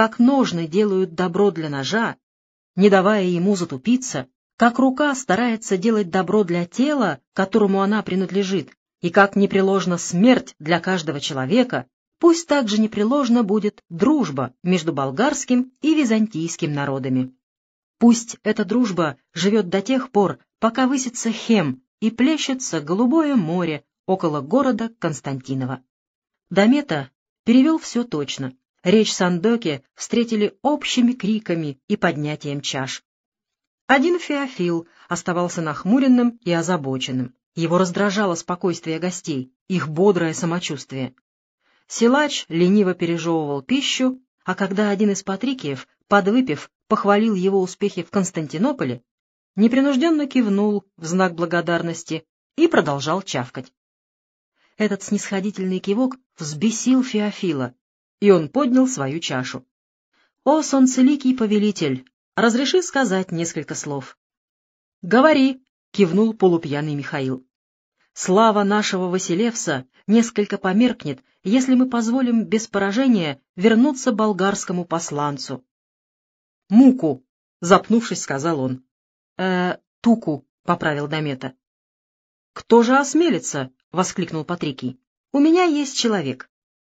как ножны делают добро для ножа, не давая ему затупиться, как рука старается делать добро для тела, которому она принадлежит, и как непреложна смерть для каждого человека, пусть также непреложна будет дружба между болгарским и византийским народами. Пусть эта дружба живет до тех пор, пока высится Хем и плещется голубое море около города Константинова. Домета перевел все точно. Речь Сандоки встретили общими криками и поднятием чаш. Один Феофил оставался нахмуренным и озабоченным. Его раздражало спокойствие гостей, их бодрое самочувствие. Силач лениво пережевывал пищу, а когда один из патрикиев, подвыпив, похвалил его успехи в Константинополе, непринужденно кивнул в знак благодарности и продолжал чавкать. Этот снисходительный кивок взбесил Феофила, и он поднял свою чашу. «О, солнцеликий повелитель, разреши сказать несколько слов». «Говори», — кивнул полупьяный Михаил. «Слава нашего Василевса несколько померкнет, если мы позволим без поражения вернуться болгарскому посланцу». «Муку», — запнувшись, сказал он. «Э, туку», — поправил Домета. «Кто же осмелится?» — воскликнул Патрикий. «У меня есть человек.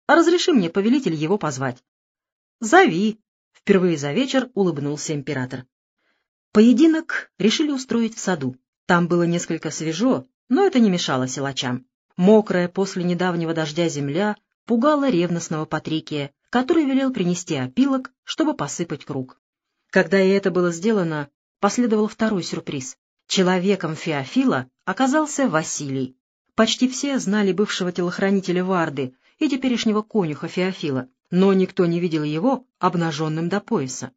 Разреши мне, повелитель, его позвать». «Зови», — впервые за вечер улыбнулся император. Поединок решили устроить в саду. Там было несколько свежо, но это не мешало силачам. Мокрая после недавнего дождя земля пугала ревностного Патрикия, который велел принести опилок, чтобы посыпать круг. Когда и это было сделано, последовал второй сюрприз. Человеком Феофила оказался Василий. Почти все знали бывшего телохранителя Варды и теперешнего конюха Феофила, но никто не видел его обнаженным до пояса.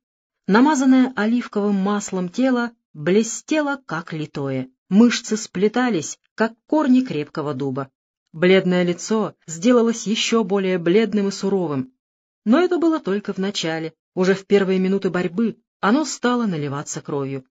Намазанное оливковым маслом тело блестело, как литое. Мышцы сплетались, как корни крепкого дуба. Бледное лицо сделалось еще более бледным и суровым. Но это было только в начале. Уже в первые минуты борьбы оно стало наливаться кровью.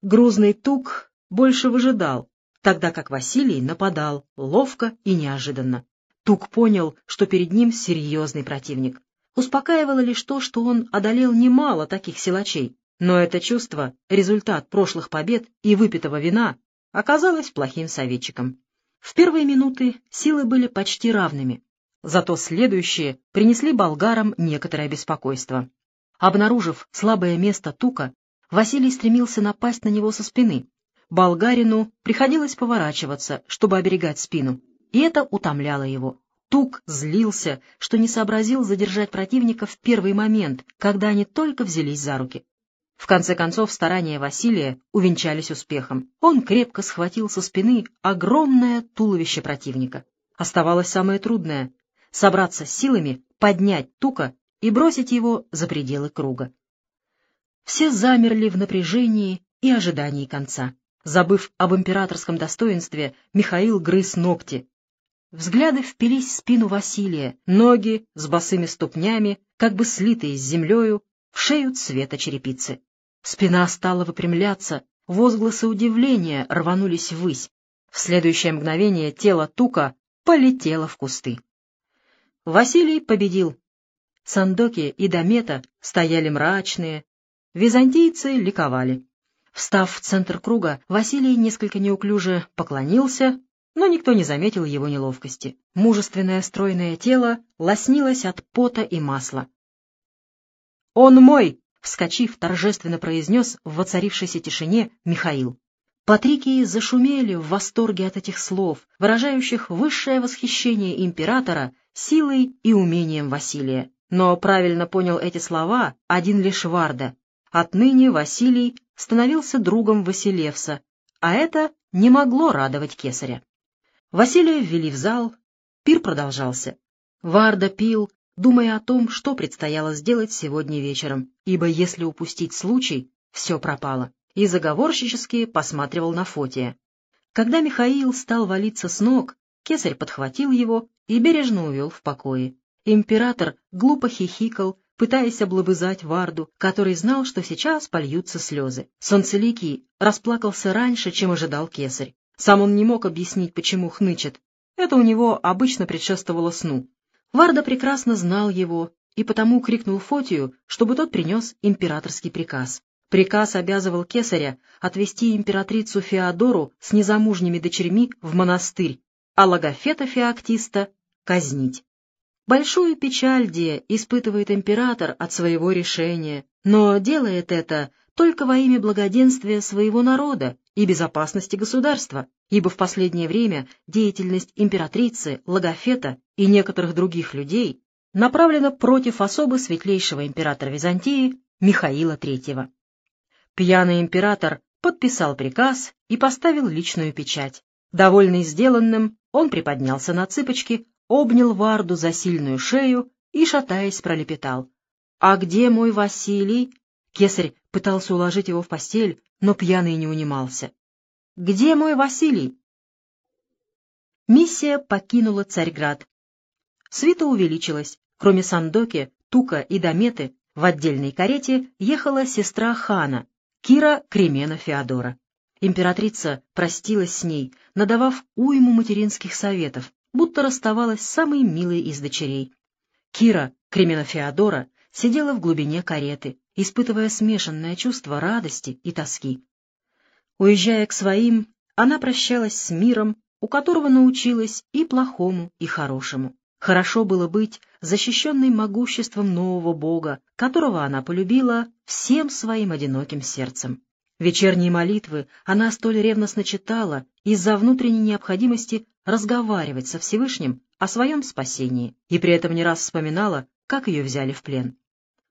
Грузный тук больше выжидал, тогда как Василий нападал ловко и неожиданно. Тук понял, что перед ним серьезный противник. Успокаивало лишь то, что он одолел немало таких силачей, но это чувство, результат прошлых побед и выпитого вина, оказалось плохим советчиком. В первые минуты силы были почти равными, зато следующие принесли болгарам некоторое беспокойство. Обнаружив слабое место Тука, Василий стремился напасть на него со спины. Болгарину приходилось поворачиваться, чтобы оберегать спину, и это утомляло его. Тук злился, что не сообразил задержать противника в первый момент, когда они только взялись за руки. В конце концов, старания Василия увенчались успехом. Он крепко схватил со спины огромное туловище противника. Оставалось самое трудное — собраться с силами, поднять Тука и бросить его за пределы круга. Все замерли в напряжении и ожидании конца. Забыв об императорском достоинстве, Михаил грыз ногти, Взгляды впились в спину Василия, ноги с босыми ступнями, как бы слитые с землею, в шею цвета черепицы. Спина стала выпрямляться, возгласы удивления рванулись ввысь. В следующее мгновение тело Тука полетело в кусты. Василий победил. Сандоки и Домета стояли мрачные, византийцы ликовали. Встав в центр круга, Василий несколько неуклюже поклонился но никто не заметил его неловкости. Мужественное стройное тело лоснилось от пота и масла. «Он мой!» — вскочив, торжественно произнес в воцарившейся тишине Михаил. Патрикии зашумели в восторге от этих слов, выражающих высшее восхищение императора силой и умением Василия. Но правильно понял эти слова один лишь Варда. Отныне Василий становился другом Василевса, а это не могло радовать кесаря. Василия ввели в зал, пир продолжался. Варда пил, думая о том, что предстояло сделать сегодня вечером, ибо если упустить случай, все пропало, и заговорщически посматривал на Фотия. Когда Михаил стал валиться с ног, кесарь подхватил его и бережно увел в покое. Император глупо хихикал, пытаясь облобызать Варду, который знал, что сейчас польются слезы. Солнцеликий расплакался раньше, чем ожидал кесарь. Сам он не мог объяснить, почему хнычет. Это у него обычно предшествовало сну. Варда прекрасно знал его и потому крикнул Фотию, чтобы тот принес императорский приказ. Приказ обязывал кесаря отвести императрицу Феодору с незамужними дочерьми в монастырь, а Логофета Феоктиста казнить. Большую печаль Де испытывает император от своего решения, но делает это только во имя благоденствия своего народа и безопасности государства, ибо в последнее время деятельность императрицы, Логофета и некоторых других людей направлена против особо светлейшего императора Византии Михаила III. Пьяный император подписал приказ и поставил личную печать. Довольный сделанным, он приподнялся на цыпочки, обнял Варду за сильную шею и, шатаясь, пролепетал. «А где мой Василий?» Кесарь пытался уложить его в постель, но пьяный не унимался. «Где мой Василий?» Миссия покинула Царьград. Свита увеличилась. Кроме Сандоки, Тука и Дометы, в отдельной карете ехала сестра хана, Кира Кремена Феодора. Императрица простилась с ней, надавав уйму материнских советов, будто расставалась с самой милой из дочерей. Кира Кремена Феодора сидела в глубине кареты, испытывая смешанное чувство радости и тоски. Уезжая к своим, она прощалась с миром, у которого научилась и плохому, и хорошему. Хорошо было быть защищенной могуществом нового бога, которого она полюбила всем своим одиноким сердцем. Вечерние молитвы она столь ревностно читала из-за внутренней необходимости разговаривать со Всевышним о своем спасении, и при этом не раз вспоминала, как ее взяли в плен.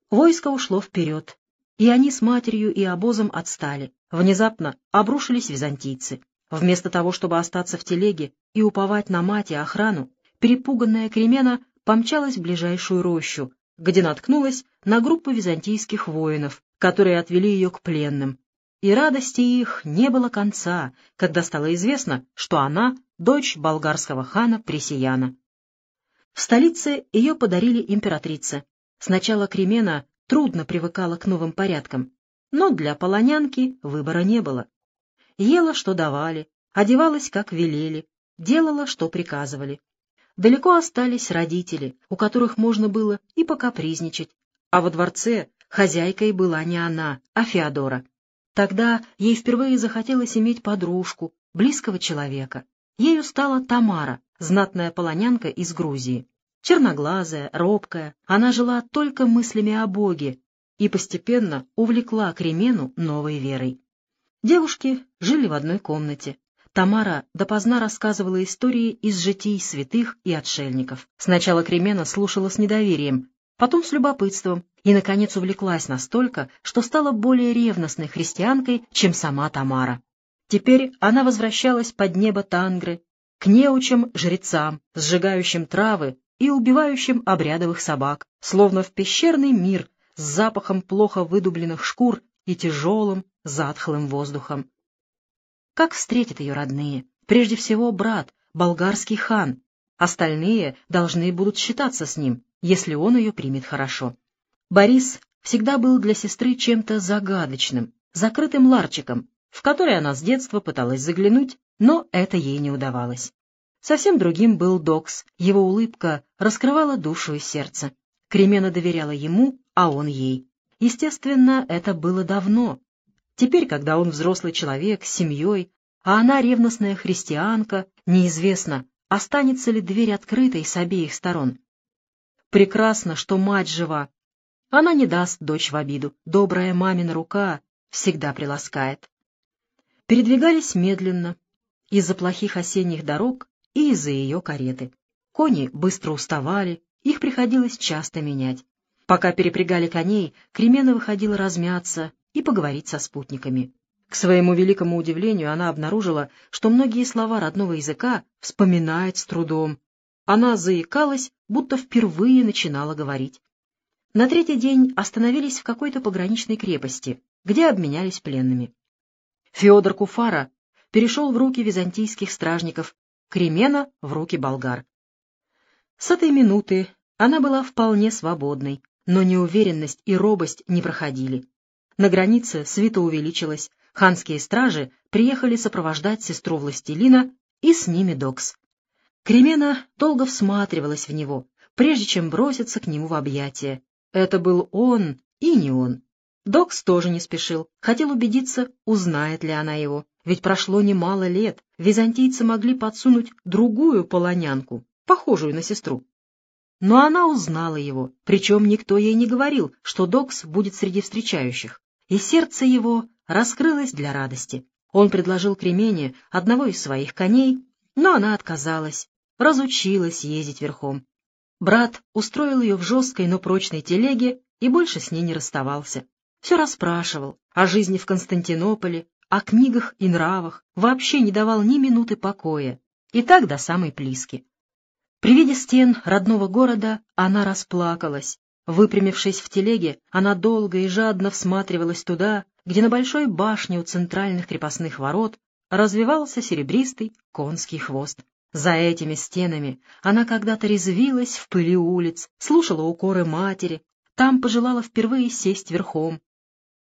Войско ушло вперед, и они с матерью и обозом отстали. Внезапно обрушились византийцы. Вместо того, чтобы остаться в телеге и уповать на мать и охрану, перепуганная Кремена помчалась в ближайшую рощу, где наткнулась на группу византийских воинов, которые отвели ее к пленным. И радости их не было конца, когда стало известно, что она — дочь болгарского хана Пресияна. В столице ее подарили императрице. Сначала Кремена трудно привыкала к новым порядкам, но для полонянки выбора не было. Ела, что давали, одевалась, как велели, делала, что приказывали. Далеко остались родители, у которых можно было и покапризничать, а во дворце хозяйкой была не она, а Феодора. Тогда ей впервые захотелось иметь подружку, близкого человека. Ею стала Тамара, знатная полонянка из Грузии. Черноглазая, робкая, она жила только мыслями о Боге и постепенно увлекла Кремену новой верой. Девушки жили в одной комнате. Тамара допоздна рассказывала истории из житий святых и отшельников. Сначала Кремена слушала с недоверием, потом с любопытством и, наконец, увлеклась настолько, что стала более ревностной христианкой, чем сама Тамара. Теперь она возвращалась под небо Тангры, к неучим жрецам, сжигающим травы и убивающим обрядовых собак, словно в пещерный мир с запахом плохо выдубленных шкур и тяжелым, затхлым воздухом. Как встретят ее родные? Прежде всего брат, болгарский хан. Остальные должны будут считаться с ним, если он ее примет хорошо. Борис всегда был для сестры чем-то загадочным, закрытым ларчиком, в который она с детства пыталась заглянуть, но это ей не удавалось. Совсем другим был Докс, его улыбка раскрывала душу и сердце. Кремена доверяла ему, а он ей. Естественно, это было давно, Теперь, когда он взрослый человек с семьей, а она ревностная христианка, неизвестно, останется ли дверь открытой с обеих сторон. Прекрасно, что мать жива. Она не даст дочь в обиду. Добрая мамина рука всегда приласкает. Передвигались медленно, из-за плохих осенних дорог и из-за ее кареты. Кони быстро уставали, их приходилось часто менять. Пока перепрягали коней, Кремена выходила размяться, и поговорить со спутниками. К своему великому удивлению она обнаружила, что многие слова родного языка вспоминает с трудом. Она заикалась, будто впервые начинала говорить. На третий день остановились в какой-то пограничной крепости, где обменялись пленными. Феодор Куфара перешел в руки византийских стражников, Кремена — в руки болгар. С этой минуты она была вполне свободной, но неуверенность и робость не проходили. На границе свита увеличилась, ханские стражи приехали сопровождать сестру властелина и с ними Докс. Кремена долго всматривалась в него, прежде чем броситься к нему в объятия. Это был он и не он. Докс тоже не спешил, хотел убедиться, узнает ли она его. Ведь прошло немало лет, византийцы могли подсунуть другую полонянку, похожую на сестру. Но она узнала его, причем никто ей не говорил, что Докс будет среди встречающих, и сердце его раскрылось для радости. Он предложил Кремене одного из своих коней, но она отказалась, разучилась ездить верхом. Брат устроил ее в жесткой, но прочной телеге и больше с ней не расставался. Все расспрашивал о жизни в Константинополе, о книгах и нравах, вообще не давал ни минуты покоя, и так до самой Плиски. При виде стен родного города она расплакалась. Выпрямившись в телеге, она долго и жадно всматривалась туда, где на большой башне у центральных крепостных ворот развивался серебристый конский хвост. За этими стенами она когда-то резвилась в пыли улиц, слушала укоры матери, там пожелала впервые сесть верхом,